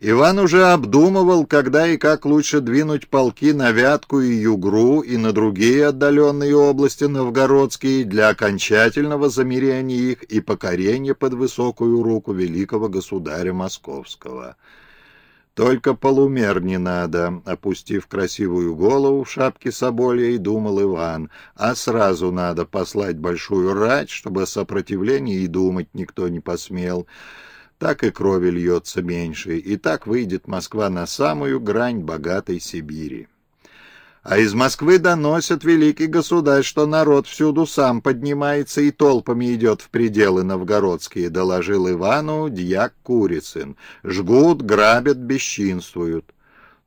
Иван уже обдумывал, когда и как лучше двинуть полки на Вятку и Югру и на другие отдаленные области новгородские для окончательного замирения их и покорения под высокую руку великого государя Московского. Только полумер не надо, опустив красивую голову в шапке собольей, думал Иван, а сразу надо послать большую рать, чтобы о сопротивлении и думать никто не посмел так и крови льется меньше, и так выйдет Москва на самую грань богатой Сибири. А из Москвы доносят великий государь, что народ всюду сам поднимается и толпами идет в пределы новгородские, доложил Ивану дьяк Курицын. Жгут, грабят, бесчинствуют.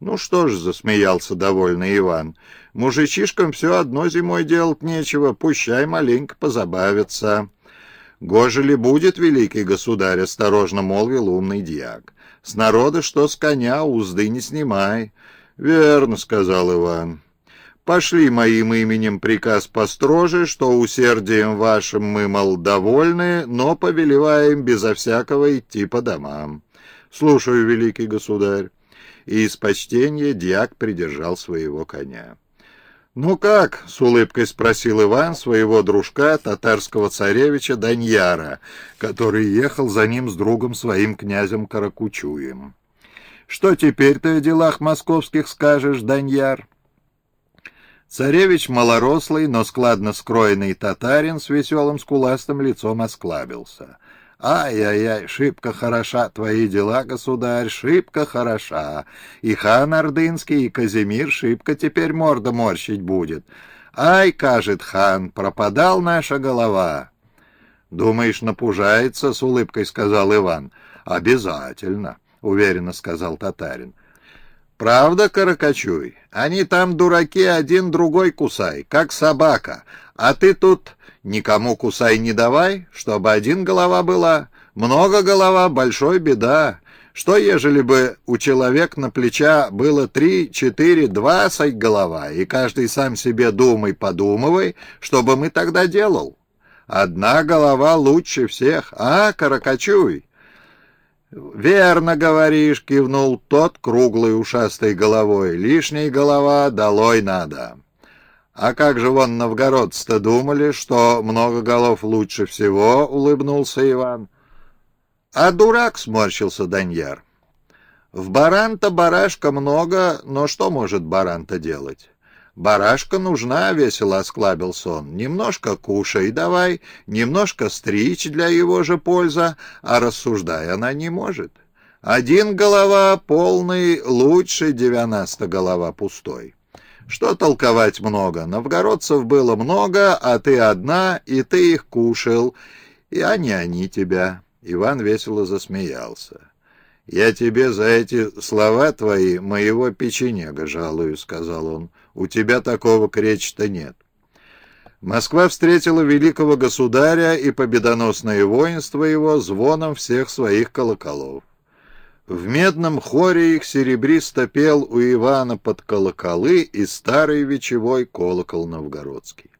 Ну что ж, засмеялся довольный Иван, мужичишкам все одно зимой делать нечего, пущай маленько позабавятся. «Гоже ли будет, великий государь?» — осторожно молвил умный дьяк. «С народа что с коня, узды не снимай». «Верно», — сказал Иван. «Пошли моим именем приказ построже, что усердием вашим мы, мол, довольны, но повелеваем безо всякого идти по домам». «Слушаю, великий государь». И из почтения дьяк придержал своего коня. «Ну как?» — с улыбкой спросил Иван своего дружка, татарского царевича Даньяра, который ехал за ним с другом своим князем Каракучуем. «Что теперь ты о делах московских скажешь, Даньяр?» Царевич малорослый, но складно скроенный татарин с веселым скуластым лицом осклабился — Ай-яй-яй, шибко хороша твои дела, государь, шибко хороша. И хан Ордынский, и Казимир шибко теперь морда морщить будет. Ай, кажет хан, пропадал наша голова. Думаешь, напужается, с улыбкой сказал Иван. Обязательно, уверенно сказал татарин. «Правда, Каракачуй? Они там дураки один другой кусай, как собака. А ты тут никому кусай не давай, чтобы один голова была. Много голова — большой беда. Что, ежели бы у человека на плеча было три, четыре, двадцать голова, и каждый сам себе думай-подумывай, что бы мы тогда делал? Одна голова лучше всех, а, Каракачуй?» «Верно говоришь», — кивнул тот круглой ушастой головой. «Лишняя голова долой надо». «А как же вон новгородцы-то думали, что много голов лучше всего?» — улыбнулся Иван. «А дурак!» — сморщился Даньяр. «В баран-то барашка много, но что может баран-то делать?» «Барашка нужна», — весело осклабился он. «Немножко кушай давай, немножко стричь для его же польза, а рассуждай она не может. Один голова полный, лучше девяносто голова пустой». Что толковать много? Новгородцев было много, а ты одна, и ты их кушал, и они они тебя. Иван весело засмеялся. «Я тебе за эти слова твои моего печенега жалую», — сказал он. «У тебя такого кречета нет». Москва встретила великого государя и победоносное воинство его звоном всех своих колоколов. В медном хоре их серебристо пел у Ивана под колоколы и старый вечевой колокол новгородский.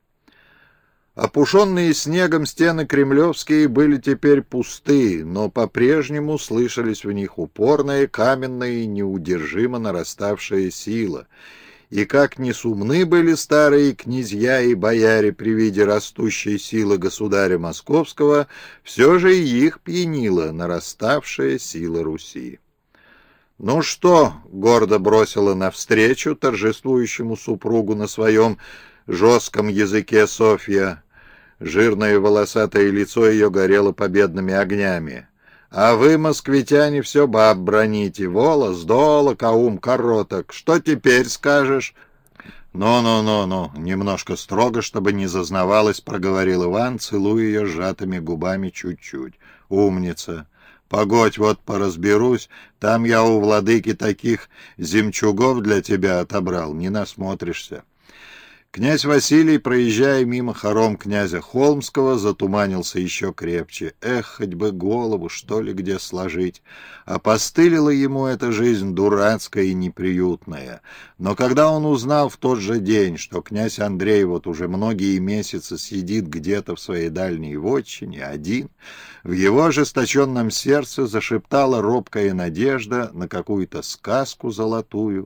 Опушенные снегом стены кремлевские были теперь пусты, но по-прежнему слышались в них упорная, каменная и неудержимо нараставшая сила. И как не сумны были старые князья и бояре при виде растущей силы государя Московского, все же и их пьянила нараставшая сила Руси. «Ну что?» — гордо бросила навстречу торжествующему супругу на своем жестком языке Софья. Жирное волосатое лицо ее горело победными огнями. «А вы, москвитяне, все баб броните. Волос, долок, аум, короток. Что теперь скажешь?» «Ну-ну-ну-ну», — немножко строго, чтобы не зазнавалась, проговорил Иван, целуя ее сжатыми губами чуть-чуть. «Умница! Погодь, вот поразберусь, там я у владыки таких земчугов для тебя отобрал, не насмотришься». Князь Василий, проезжая мимо хором князя Холмского, затуманился еще крепче. Эх, хоть бы голову, что ли, где сложить. Опостылила ему эта жизнь дурацкая и неприютная. Но когда он узнал в тот же день, что князь Андрей вот уже многие месяцы сидит где-то в своей дальней вотчине, один, в его ожесточенном сердце зашептала робкая надежда на какую-то сказку золотую,